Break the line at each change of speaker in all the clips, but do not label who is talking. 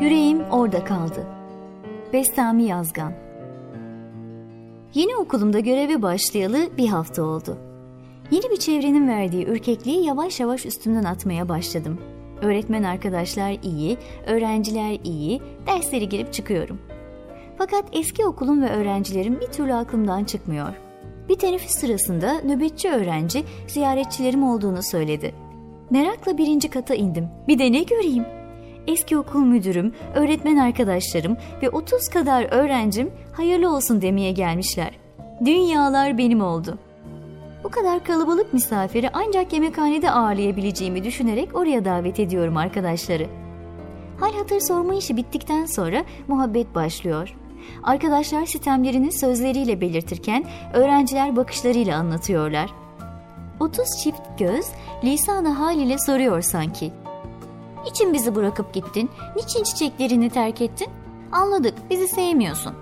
Yüreğim orada kaldı. Bestami Yazgan Yeni okulumda göreve başlayalı bir hafta oldu. Yeni bir çevrenin verdiği ürkekliği yavaş yavaş üstümden atmaya başladım. Öğretmen arkadaşlar iyi, öğrenciler iyi, dersleri girip çıkıyorum. Fakat eski okulum ve öğrencilerim bir türlü aklımdan çıkmıyor. Bir teneffüs sırasında nöbetçi öğrenci ziyaretçilerim olduğunu söyledi. Merakla birinci kata indim. Bir de ne göreyim? Eski okul müdürüm, öğretmen arkadaşlarım ve 30 kadar öğrencim hayırlı olsun demeye gelmişler. Dünyalar benim oldu. Bu kadar kalabalık misafiri ancak yemekhanede ağırlayabileceğimi düşünerek oraya davet ediyorum arkadaşları. Hal hatır sorma işi bittikten sonra muhabbet başlıyor. Arkadaşlar sistemlerini sözleriyle belirtirken öğrenciler bakışlarıyla anlatıyorlar. 30 çift göz lisanı haliyle soruyor sanki. Niçin bizi bırakıp gittin? Niçin çiçeklerini terk ettin? Anladık, bizi sevmiyorsun.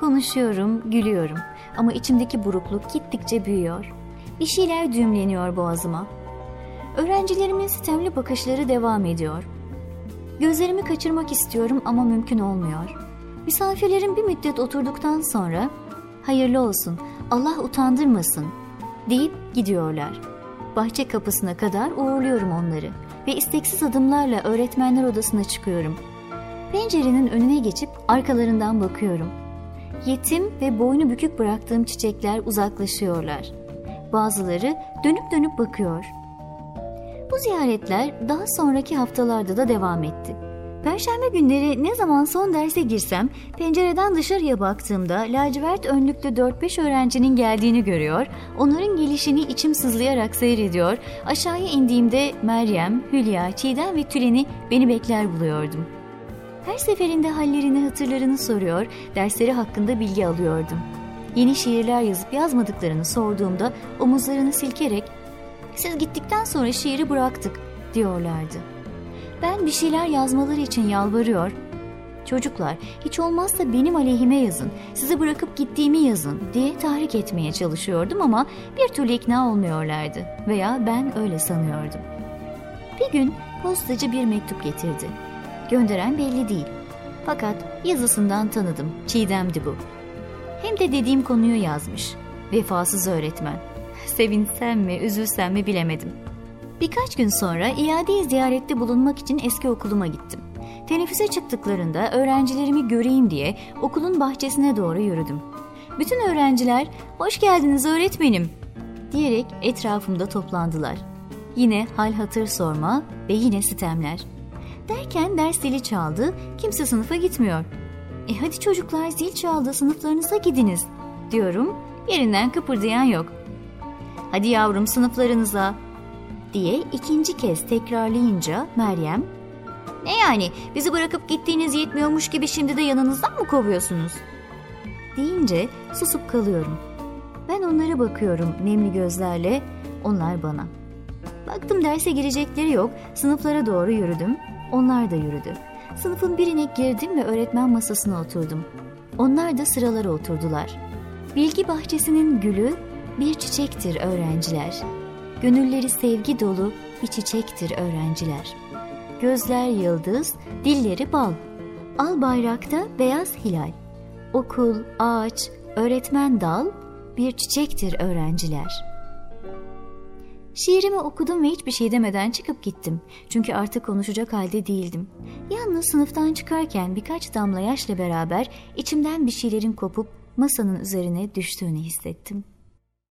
Konuşuyorum, gülüyorum ama içimdeki burukluk gittikçe büyüyor. Bir şeyler düğümleniyor boğazıma. Öğrencilerimin sistemli bakışları devam ediyor. Gözlerimi kaçırmak istiyorum ama mümkün olmuyor. Misafirlerim bir müddet oturduktan sonra hayırlı olsun, Allah utandırmasın deyip gidiyorlar. Bahçe kapısına kadar uğurluyorum onları ve isteksiz adımlarla öğretmenler odasına çıkıyorum. Pencerenin önüne geçip arkalarından bakıyorum. Yetim ve boynu bükük bıraktığım çiçekler uzaklaşıyorlar. Bazıları dönüp dönüp bakıyor. Bu ziyaretler daha sonraki haftalarda da devam etti. Perşembe günleri ne zaman son derse girsem pencereden dışarıya baktığımda lacivert önlüklü 4-5 öğrencinin geldiğini görüyor, onların gelişini içim sızlayarak seyrediyor, aşağıya indiğimde Meryem, Hülya, Çiğdem ve Tülen'i beni bekler buluyordum. Her seferinde hallerini hatırlarını soruyor, dersleri hakkında bilgi alıyordum. Yeni şiirler yazıp yazmadıklarını sorduğumda omuzlarını silkerek ''Siz gittikten sonra şiiri bıraktık'' diyorlardı.'' Ben bir şeyler yazmaları için yalvarıyor. Çocuklar hiç olmazsa benim aleyhime yazın, sizi bırakıp gittiğimi yazın diye tahrik etmeye çalışıyordum ama bir türlü ikna olmuyorlardı veya ben öyle sanıyordum. Bir gün postacı bir mektup getirdi. Gönderen belli değil. Fakat yazısından tanıdım. Çiğdem'di bu. Hem de dediğim konuyu yazmış. Vefasız öğretmen. Sevinsem mi, üzülsem mi bilemedim.'' Birkaç gün sonra iade ziyarette bulunmak için eski okuluma gittim. Teneffüse çıktıklarında öğrencilerimi göreyim diye okulun bahçesine doğru yürüdüm. Bütün öğrenciler "Hoş geldiniz öğretmenim." diyerek etrafımda toplandılar. Yine hal hatır sorma ve yine sitemler. Derken ders zili çaldı, kimse sınıfa gitmiyor. E hadi çocuklar zil çaldı, sınıflarınıza gidiniz diyorum. Yerinden kıpırdayan yok. Hadi yavrum sınıflarınıza diye ikinci kez tekrarlayınca Meryem ne yani bizi bırakıp gittiğiniz yetmiyormuş gibi şimdi de yanınızdan mı kovuyorsunuz? Deyince susup kalıyorum. Ben onlara bakıyorum nemli gözlerle, onlar bana. Baktım derse girecekleri yok, sınıflara doğru yürüdüm, onlar da yürüdü. Sınıfın birine girdim ve öğretmen masasına oturdum. Onlar da sıralara oturdular. Bilgi bahçesinin gülü bir çiçektir öğrenciler.'' Gönülleri sevgi dolu bir çiçektir öğrenciler. Gözler yıldız, dilleri bal. Al bayrakta beyaz hilal. Okul, ağaç, öğretmen dal, bir çiçektir öğrenciler. Şiirimi okudum ve hiçbir şey demeden çıkıp gittim. Çünkü artık konuşacak halde değildim. Yalnız sınıftan çıkarken birkaç damla yaşla beraber içimden bir şeylerin kopup masanın üzerine düştüğünü hissettim.